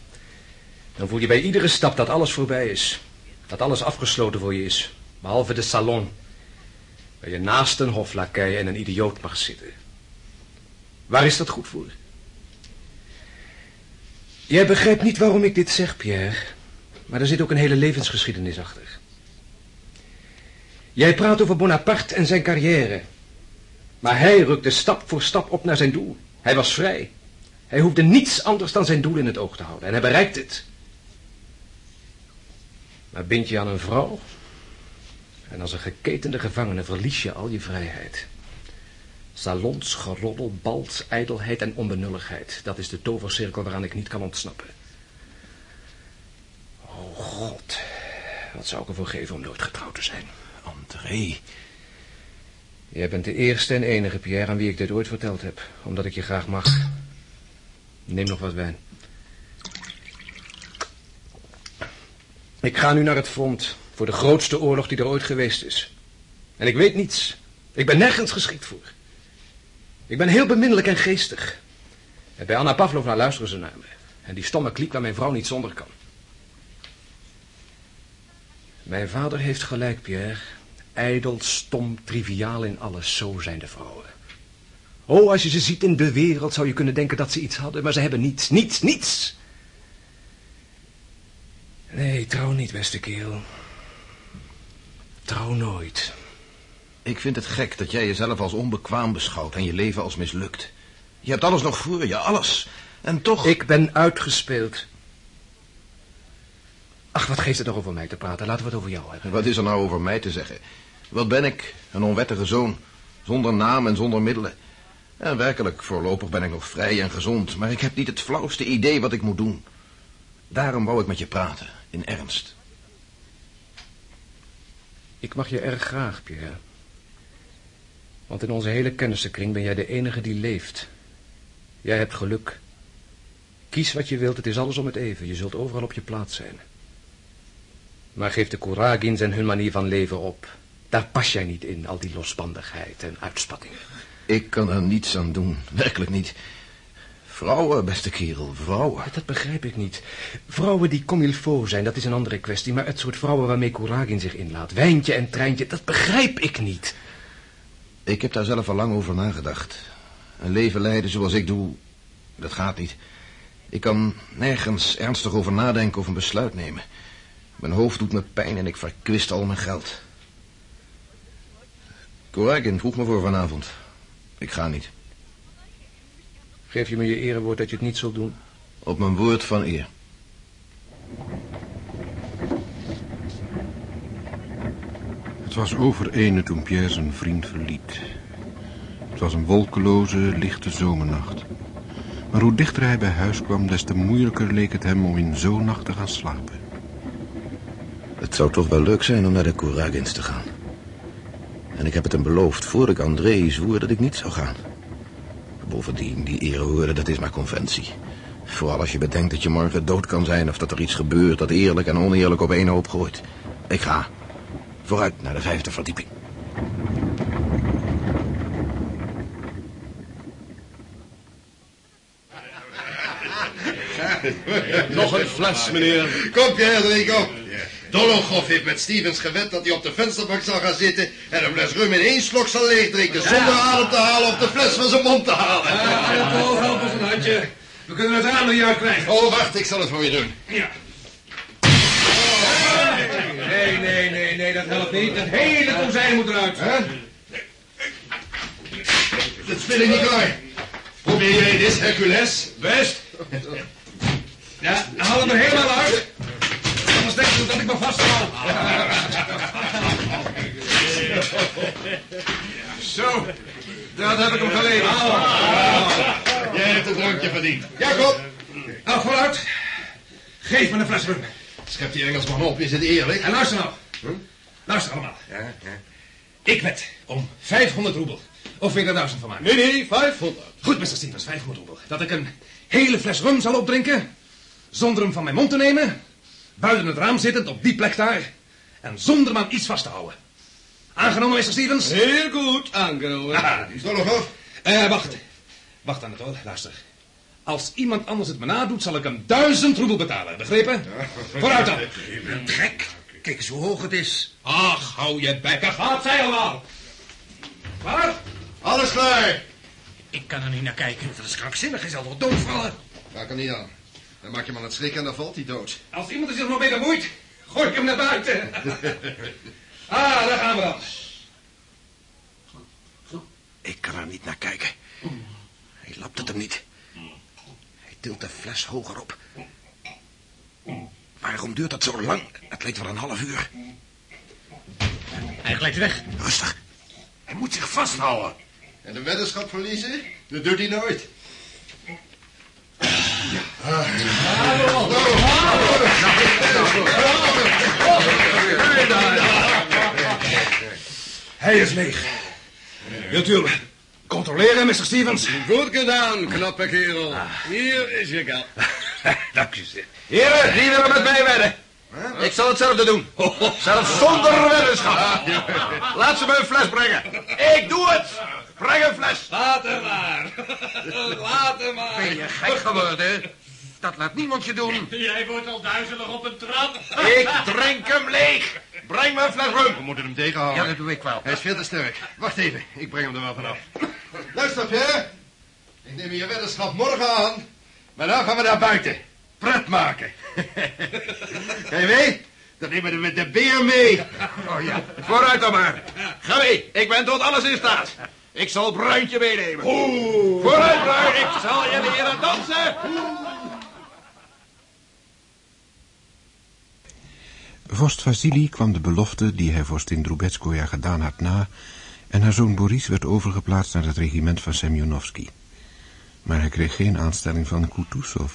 dan voel je bij iedere stap dat alles voorbij is. Dat alles afgesloten voor je is. Behalve de salon. Waar je naast een hoflakij en een idioot mag zitten. Waar is dat goed voor? Jij begrijpt niet waarom ik dit zeg, Pierre. Maar er zit ook een hele levensgeschiedenis achter. Jij praat over Bonaparte en zijn carrière. Maar hij rukte stap voor stap op naar zijn doel. Hij was vrij. Hij hoefde niets anders dan zijn doel in het oog te houden. En hij bereikt het. Maar bind je aan een vrouw... en als een geketende gevangene verlies je al je vrijheid. Salons, geroddel, bals, ijdelheid en onbenulligheid. Dat is de tovercirkel waaraan ik niet kan ontsnappen. Oh, God. Wat zou ik ervoor geven om nooit getrouwd te zijn? André. Jij bent de eerste en enige, Pierre, aan wie ik dit ooit verteld heb. Omdat ik je graag mag. Neem nog wat wijn. Ik ga nu naar het front voor de grootste oorlog die er ooit geweest is. En ik weet niets. Ik ben nergens geschikt voor. Ik ben heel beminnelijk en geestig. En bij Anna Pavlovna luisteren ze naar me. En die stomme kliek waar mijn vrouw niet zonder kan. Mijn vader heeft gelijk, Pierre. Ijdel, stom, triviaal in alles. Zo zijn de vrouwen. Oh, als je ze ziet in de wereld zou je kunnen denken dat ze iets hadden. Maar ze hebben niets, niets, niets. Nee, trouw niet, beste kerel. Trouw nooit. Ik vind het gek dat jij jezelf als onbekwaam beschouwt en je leven als mislukt. Je hebt alles nog voor je, alles. En toch... Ik ben uitgespeeld. Ach, wat geeft het nog over mij te praten? Laten we het over jou hebben. Wat is er nou over mij te zeggen? Wat ben ik? Een onwettige zoon. Zonder naam en zonder middelen. En werkelijk, voorlopig ben ik nog vrij en gezond. Maar ik heb niet het flauwste idee wat ik moet doen. Daarom wou ik met je praten, in ernst. Ik mag je erg graag, Pierre. Want in onze hele kennissenkring ben jij de enige die leeft. Jij hebt geluk. Kies wat je wilt, het is alles om het even. Je zult overal op je plaats zijn. Maar geef de Kouragins en hun manier van leven op. Daar pas jij niet in, al die losbandigheid en uitspattingen. Ik kan er niets aan doen, werkelijk niet. Vrouwen, beste kerel, vrouwen. Dat begrijp ik niet. Vrouwen die comme il faut zijn, dat is een andere kwestie. Maar het soort vrouwen waarmee Kuragin zich inlaat, wijntje en treintje, dat begrijp ik niet. Ik heb daar zelf al lang over nagedacht. Een leven leiden zoals ik doe, dat gaat niet. Ik kan nergens ernstig over nadenken of een besluit nemen. Mijn hoofd doet me pijn en ik verkwist al mijn geld. Kuragin vroeg me voor vanavond. Ik ga niet. Geef je me je erewoord dat je het niet zult doen? Op mijn woord van eer. Het was over ene toen Pierre zijn vriend verliet. Het was een wolkeloze, lichte zomernacht. Maar hoe dichter hij bij huis kwam, des te moeilijker leek het hem om in zo'n nacht te gaan slapen. Het zou toch wel leuk zijn om naar de Kouragins te gaan. En ik heb het hem beloofd voor ik André zwoer dat ik niet zou gaan. Bovendien, die erewoorden, dat is maar conventie. Vooral als je bedenkt dat je morgen dood kan zijn... of dat er iets gebeurt dat eerlijk en oneerlijk op één hoop gooit. Ik ga. Vooruit naar de vijfde verdieping. Nog een fles, meneer. Kom, Pierre, drink op. Dologoff heeft met Stevens gewet dat hij op de vensterbank zal gaan zitten... en een fles rum in één slok zal leegdrinken... zonder adem te halen of de fles van zijn mond te halen. Ja, help ons een handje. We kunnen het aan jou krijgen. Oh, wacht, ik zal het voor je doen. Ja. Nee, nee, nee, nee, dat helpt niet. Het hele kozijn moet eruit. Hè? Dat speel ik niet klaar. Probeer jij dit, Hercules? Best. Ja, haal hem er helemaal uit. Anders denk je dat ik me vasthoud. Zo, dat heb ik hem geleden. Jij hebt een drankje verdiend. Jacob! Nou, vooruit. Geef me een fles rum. Schep die Engelsman op, is het eerlijk? En luister nou. Luister allemaal. Ik wed om 500 roebel. Of wil je er duizend van maken? Nee, nee, 500. Goed, Mr. Stevens, 500 roebel. Dat ik een hele fles rum zal opdrinken. Zonder hem van mijn mond te nemen. Buiten het raam zittend, op die plek daar. En zonder me aan iets vast te houden. Aangenomen, Mr. Stevens? Heel goed, aangenomen. Ah, Is er nog af? Eh, wacht. Wacht aan het hoor, luister. Als iemand anders het me nadoet, zal ik hem duizend roebel betalen. Begrepen? Vooruit dan. Je bent gek. Kijk eens hoe hoog het is. Ach, hou je bekken. Gaat zij allemaal. Waar? Alles klaar. Ik kan er niet naar kijken. Dat is krankzinnig, hij zal toch doodvallen? Raak hem niet aan. Dan maak je hem aan het schrikken en dan valt hij dood. Als iemand er zich nog mee bemoeit, gooi ik hem naar buiten. ah, daar gaan we dan. Ik kan er niet naar kijken. Hij lapt het hem niet. Hij tilt de fles hoger op. Waarom duurt dat zo lang? Het lijkt wel een half uur. Hij glijdt weg. Rustig. Hij moet zich vasthouden. En de weddenschap verliezen? Dat doet hij nooit. Hij is leeg. Wilt u hem controleren, Mr. Stevens? Goed gedaan, knappe kerel. Hier is je geld. Dank u zeer. Heren, wie willen met mij wedden? Ik zal hetzelfde doen. Zelfs zonder weddenschap. Laat ze me een fles brengen. Ik doe het. Breng een fles. Laat hem maar. Laat hem maar. Ben je gek geworden? Dat laat niemand je doen. Jij wordt al duizelig op een trap. Ik drink hem leeg. Breng me een fles rum. We moeten hem tegenhouden. Ja, dat doe ik wel. Hij is veel te sterk. Wacht even, ik breng hem er wel vanaf. Luister, Pierre. Ik neem je weddenschap morgen aan. Maar dan gaan we naar buiten. Pret maken. Ga je mee? Dan nemen we met de beer mee. Oh ja, vooruit dan maar. Ga mee, ik ben tot alles in staat. Ik zal Bruintje meenemen. Vooruit maar, ik zal je leren dansen. Vorst Vasili kwam de belofte die hij vorstin Drubetskoja gedaan had na... en haar zoon Boris werd overgeplaatst naar het regiment van Semyonovski. Maar hij kreeg geen aanstelling van Kutuzov.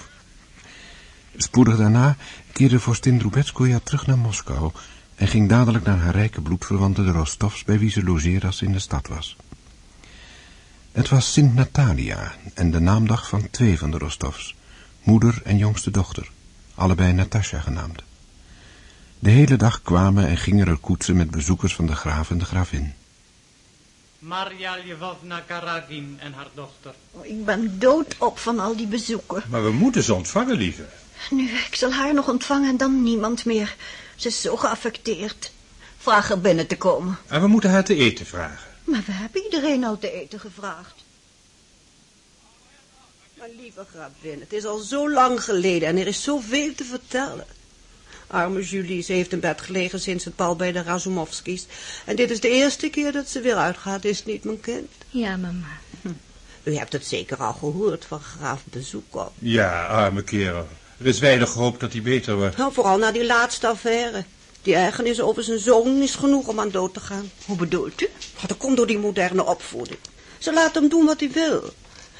Spoedig daarna keerde vorstin Drubetskoja terug naar Moskou... en ging dadelijk naar haar rijke bloedverwante de Rostovs... bij wie ze logeerde als ze in de stad was. Het was Sint Natalia en de naamdag van twee van de Rostovs... moeder en jongste dochter, allebei Natasja genaamd. De hele dag kwamen en gingen er koetsen met bezoekers van de graaf en de gravin. Maria Lvovna Karagin en haar dochter. Ik ben doodop van al die bezoeken. Maar we moeten ze ontvangen, lieve. Nu, ik zal haar nog ontvangen en dan niemand meer. Ze is zo geaffecteerd. Vraag haar binnen te komen. En we moeten haar te eten vragen. Maar we hebben iedereen al te eten gevraagd. Maar lieve gravin, het is al zo lang geleden en er is zoveel te vertellen. Arme Julie, ze heeft in bed gelegen sinds het bal bij de Razumovskis. En dit is de eerste keer dat ze weer uitgaat, is het niet, mijn kind? Ja, mama. U hebt het zeker al gehoord van graaf Bezoekop. Ja, arme kerel. Er is weinig hoop dat hij beter wordt. Nou, vooral na die laatste affaire. Die ergernis over zijn zoon is genoeg om aan dood te gaan. Hoe bedoelt u? Dat komt door die moderne opvoeding. Ze laat hem doen wat hij wil.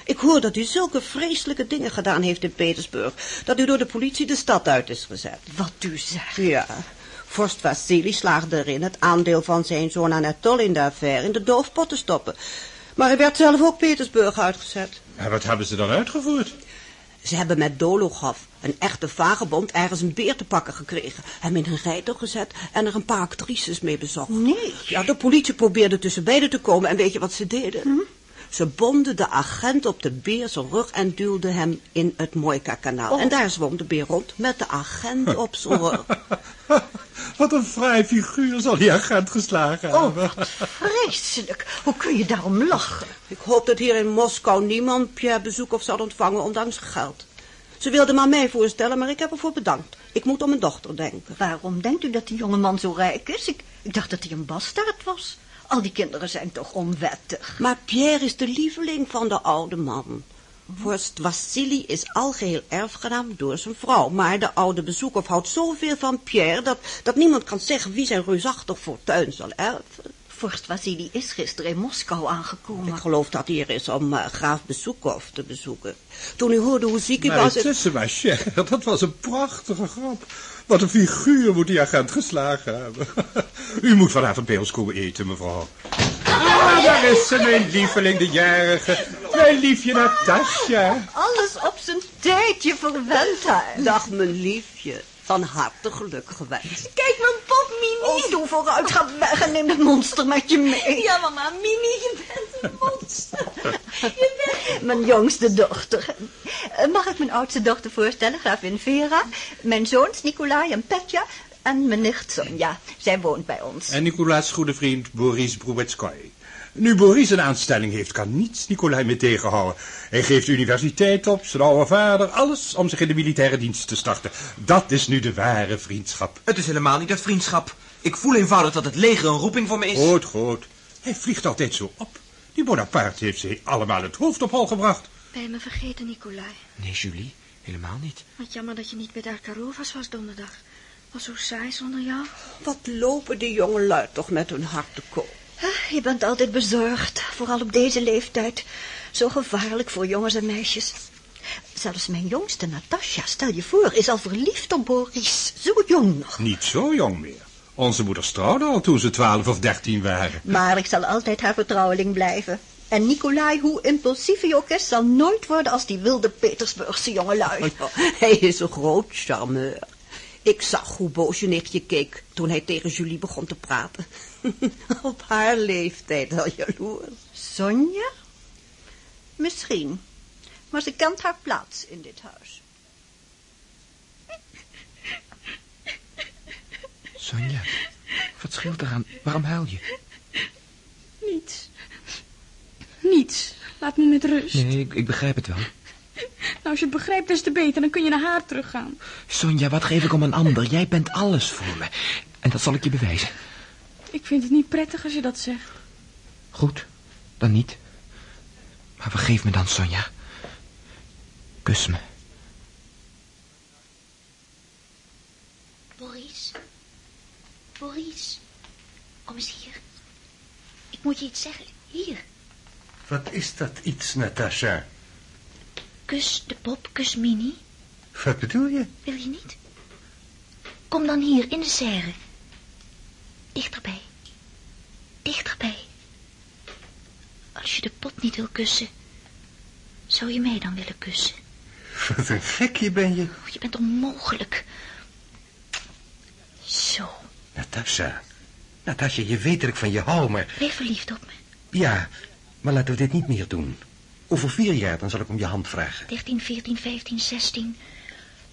Ik hoor dat u zulke vreselijke dingen gedaan heeft in Petersburg... dat u door de politie de stad uit is gezet. Wat u zegt? Ja. Vorst Vassili slaagde erin het aandeel van zijn zoon Anatol in de affaire in de doofpot te stoppen. Maar hij werd zelf ook Petersburg uitgezet. En wat hebben ze dan uitgevoerd? Ze hebben met Dologov, een echte vagebond, ergens een beer te pakken gekregen. Hem in een rijtuig gezet en er een paar actrices mee bezocht. Nee. Ja, de politie probeerde tussen beiden te komen en weet je wat ze deden? Ze bonden de agent op de beer zijn rug en duwden hem in het Moika-kanaal. En daar zwom de beer rond met de agent op zijn rug. Wat een fraai figuur zal die agent geslagen Oh, hebben. wat vreselijk. Hoe kun je daarom lachen? Ik hoop dat hier in Moskou niemand Pierre Bezoekov zal ontvangen, ondanks geld. Ze wilde maar mij voorstellen, maar ik heb ervoor bedankt. Ik moet om mijn dochter denken. Waarom denkt u dat die jongeman zo rijk is? Ik, ik dacht dat hij een bastaard was. Al die kinderen zijn toch onwettig. Maar Pierre is de lieveling van de oude man. Vorst Vassili is algeheel erfgenaam door zijn vrouw. Maar de oude bezoeker houdt zoveel van Pierre... Dat, dat niemand kan zeggen wie zijn reusachtig fortuin zal erven. Vorst Vasili is gisteren in Moskou aangekomen. Ik geloof dat hij er is om eh, graaf Bezoekov te bezoeken. Toen u hoorde hoe ziek hij Maar was... het- intussen, maar chef, dat was een prachtige grap. Wat een figuur moet die agent geslagen hebben. U moet vanavond bij ons komen eten, mevrouw. Ah, daar is ze, mijn lieveling, de jarige. Mijn liefje Natasja. Alles op zijn tijd, je verwent haar. Dag, mijn liefje. Van harte geluk gewenst. Kijk, mijn pop Mini. Doe vooruit, ga weg en neem dat monster met je mee. Ja, mama, Mimi, je bent een monster. Je bent... Mijn jongste dochter. Eh, Mag ik mijn oudste dochter voorstellen, gravin Vera? Mijn zoons Nicolai en Petja en mijn nicht Sonja. Zij woont bij ons. En Nicolaas goede vriend Boris Brubetskoy. Nu Boris een aanstelling heeft, kan niets Nicolai meer tegenhouden. Hij geeft de universiteit op, zijn oude vader, alles om zich in de militaire dienst te starten. Dat is nu de ware vriendschap. Het is helemaal niet dat vriendschap. Ik voel eenvoudig dat het leger een roeping voor me is. Goed, goed. Hij vliegt altijd zo op. Die Bonaparte heeft ze allemaal het hoofd op hol gebracht. Ben je me vergeten, Nicolai? Nee, Julie, helemaal niet. Wat jammer dat je niet bij de Arkarovas was donderdag. Zo saai zonder jou. Wat lopen die jongelui toch met hun hart te koop. Je bent altijd bezorgd, vooral op deze leeftijd. Zo gevaarlijk voor jongens en meisjes. Zelfs mijn jongste Natasja, stel je voor, is al verliefd op Boris. Zo jong nog. Niet zo jong meer. Onze moeders trouwden al toen ze twaalf of dertien waren. Maar ik zal altijd haar vertrouweling blijven. En Nicolai, hoe impulsief hij ook is, zal nooit worden als die wilde Petersburgse jongelui. Hij is een groot charmeur. Ik zag hoe boos je nichtje keek toen hij tegen Julie begon te praten. Op haar leeftijd al jaloers. Sonja? Misschien. Maar ze kent haar plaats in dit huis. Sonja, wat scheelt eraan? Waarom huil je? Niets. Niets. Laat me met rust. Nee, ik, ik begrijp het wel. Nou, als je het begrijpt, is te beter. Dan kun je naar haar teruggaan. Sonja, wat geef ik om een ander? Jij bent alles voor me. En dat zal ik je bewijzen. Ik vind het niet prettig als je dat zegt. Goed, dan niet. Maar vergeef me dan, Sonja. Kus me. Boris. Boris. Kom eens hier. Ik moet je iets zeggen. Hier. Wat is dat iets, Natasha? Kus de pop, kus Mini. Wat bedoel je? Wil je niet? Kom dan hier, in de serre. Dichterbij. Dichterbij. Als je de pot niet wil kussen, zou je mij dan willen kussen? Wat een gekje ben je. Oh, je bent onmogelijk. Zo, Natasha. Natasha, je weet dat ik van je hou, maar... verliefd op me. Ja, maar laten we dit niet meer doen. Over vier jaar, dan zal ik om je hand vragen. 13, 14, 15, 16.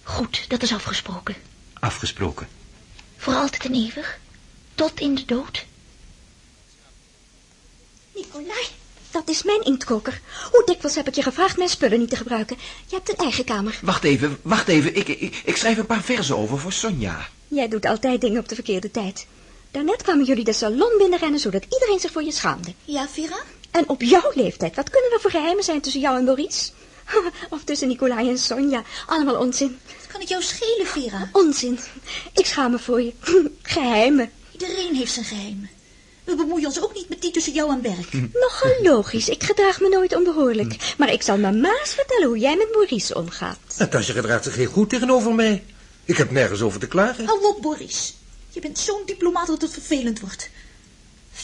Goed, dat is afgesproken. Afgesproken. Voor altijd en eeuwig. Tot in de dood. Nicolai, dat is mijn inktkoker. Hoe dikwijls heb ik je gevraagd mijn spullen niet te gebruiken? Je hebt een eigen kamer. Wacht even, wacht even. Ik, ik, ik schrijf een paar verzen over voor Sonja. Jij doet altijd dingen op de verkeerde tijd. Daarnet kwamen jullie de salon binnenrennen, zodat iedereen zich voor je schaamde. Ja, Vera? En op jouw leeftijd, wat kunnen er voor geheimen zijn tussen jou en Maurice? Of tussen Nicolai en Sonja. Allemaal onzin. Wat kan het jou schelen, Vera? Onzin. Ik schaam me voor je. Geheimen. Iedereen heeft zijn geheimen. We bemoeien ons ook niet met die tussen jou en Berk. Nogal logisch. Ik gedraag me nooit onbehoorlijk. Maar ik zal mama's vertellen hoe jij met Maurice omgaat. Natasja gedraagt zich heel goed tegenover mij. Ik heb nergens over te klagen. Hou op, Boris. Je bent zo'n diplomaat dat het vervelend wordt.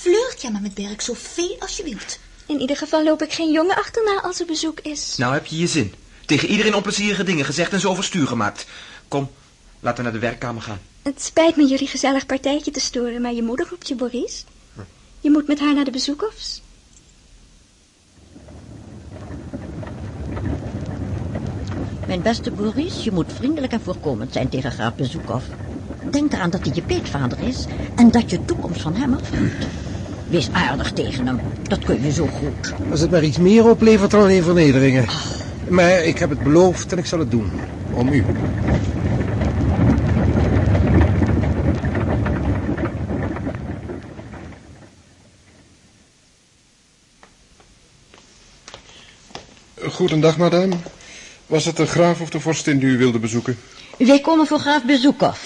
Flirt jij maar met Berk zoveel als je wilt. In ieder geval loop ik geen jongen achterna als er bezoek is. Nou heb je je zin. Tegen iedereen onplezierige dingen gezegd en zo overstuur gemaakt. Kom, laten we naar de werkkamer gaan. Het spijt me jullie gezellig partijtje te storen, maar je moeder roept je, Boris. Je moet met haar naar de bezoekers. Mijn beste Boris, je moet vriendelijk en voorkomend zijn tegen graaf Bezoekov. Denk eraan dat hij je peetvader is en dat je toekomst van hem afhangt. Wees aardig tegen hem, dat kun je zo goed. Als het maar iets meer oplevert dan alleen vernederingen. Maar ik heb het beloofd en ik zal het doen. Om u. Goedendag, madame. Was het de graaf of de vorstin die u wilde bezoeken? Wij komen voor graaf Bezoekov.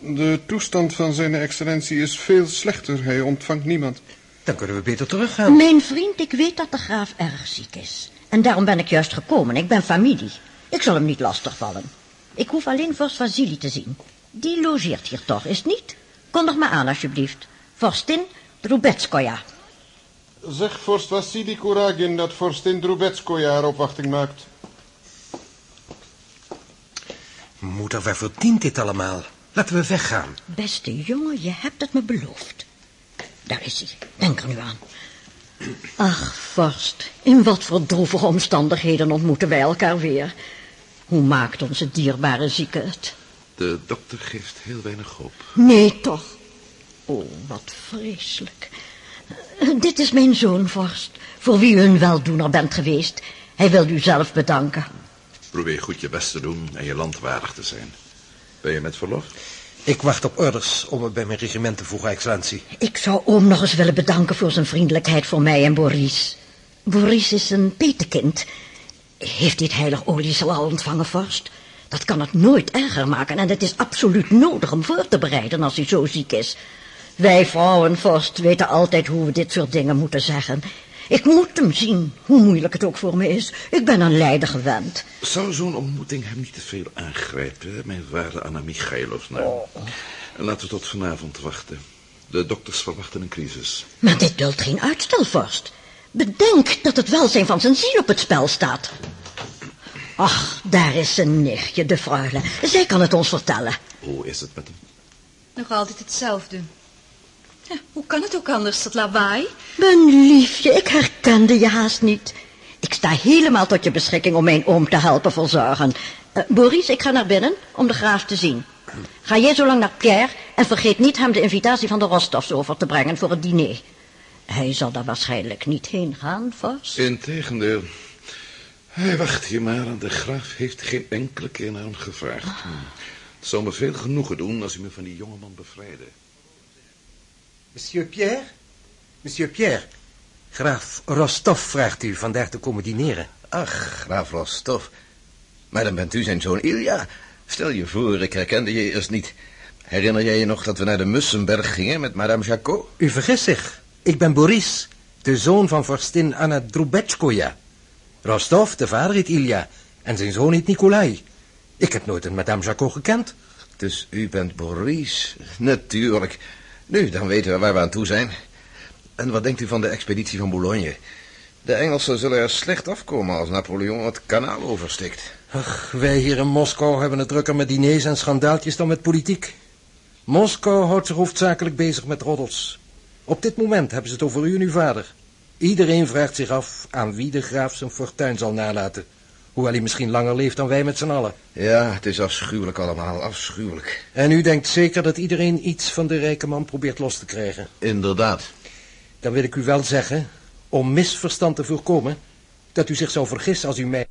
De toestand van zijn excellentie is veel slechter. Hij ontvangt niemand. Dan kunnen we beter teruggaan. Mijn vriend, ik weet dat de graaf erg ziek is. En daarom ben ik juist gekomen. Ik ben familie. Ik zal hem niet lastigvallen. Ik hoef alleen vorst Vasili te zien. Die logeert hier toch, is het niet? Kondig maar aan, alsjeblieft. Vorstin Drubetskoja. Zeg vorst Vassili Kuragin dat vorstin Drubetskoja haar opwachting maakt. Moeder, waar verdient dit allemaal? Laten we weggaan. Beste jongen, je hebt het me beloofd. Daar is hij. Denk er nu aan. Ach, vorst, in wat voor droevige omstandigheden ontmoeten wij elkaar weer. Hoe maakt onze dierbare zieke het? De dokter geeft heel weinig hoop. Nee, toch. Oh, wat vreselijk. Dit is mijn zoon, vorst, voor wie u een weldoener bent geweest. Hij wil u zelf bedanken. Probeer goed je best te doen en je land waardig te zijn. Ben je met verlof? Ik wacht op orders om me bij mijn regiment te voegen, excellentie. Ik zou oom nog eens willen bedanken voor zijn vriendelijkheid voor mij en Boris. Boris is een petekind. Heeft dit heilig oliesel al ontvangen, vorst? Dat kan het nooit erger maken en het is absoluut nodig hem voor te bereiden als hij zo ziek is. Wij vrouwen, vorst, weten altijd hoe we dit soort dingen moeten zeggen. Ik moet hem zien, hoe moeilijk het ook voor me is. Ik ben aan lijden gewend. Zou zo'n ontmoeting hem niet te veel aangrijpen, mijn waarde Anna Michailovna? Laten we tot vanavond wachten. De dokters verwachten een crisis. Maar dit duldt geen uitstel, vorst. Bedenk dat het welzijn van zijn ziel op het spel staat. Ach, daar is zijn nichtje, de freule. Zij kan het ons vertellen. Hoe is het met hem? Nog altijd hetzelfde. Ja, hoe kan het ook anders, dat lawaai? Mijn liefje, ik herkende je haast niet. Ik sta helemaal tot je beschikking om mijn oom te helpen verzorgen. Uh, Boris, ik ga naar binnen om de graaf te zien. Ga jij zo lang naar Pierre en vergeet niet hem de invitatie van de Rostovs over te brengen voor het diner. Hij zal daar waarschijnlijk niet heen gaan, vast. Integendeel. Hij wacht hier maar en de graaf heeft geen enkele keer naar hem gevraagd. Ah. Het zou me veel genoegen doen als u me van die jongeman bevrijdde. Monsieur Pierre? Monsieur Pierre, graaf Rostov vraagt u vandaag te komen dineren. Ach, graaf Rostov. Maar dan bent u zijn zoon Ilja. Stel je voor, ik herkende je eerst niet. Herinner jij je nog dat we naar de Mussenberg gingen met madame Jacot? U vergist zich. Ik ben Boris, de zoon van vorstin Anna Drubetskoja. Rostov, de vader, heet Ilja. En zijn zoon heet Nikolai. Ik heb nooit een madame Jacot gekend. Dus u bent Boris? Natuurlijk. Nu, dan weten we waar we aan toe zijn. En wat denkt u van de expeditie van Boulogne? De Engelsen zullen er slecht afkomen als Napoleon het kanaal oversteekt. Ach, wij hier in Moskou hebben het drukker met diners en schandaaltjes dan met politiek. Moskou houdt zich hoofdzakelijk bezig met roddels. Op dit moment hebben ze het over u en uw vader. Iedereen vraagt zich af aan wie de graaf zijn fortuin zal nalaten. Hoewel hij misschien langer leeft dan wij met z'n allen. Ja, het is afschuwelijk allemaal, afschuwelijk. En u denkt zeker dat iedereen iets van de rijke man probeert los te krijgen? Inderdaad. Dan wil ik u wel zeggen, om misverstand te voorkomen, dat u zich zou vergissen als u mij...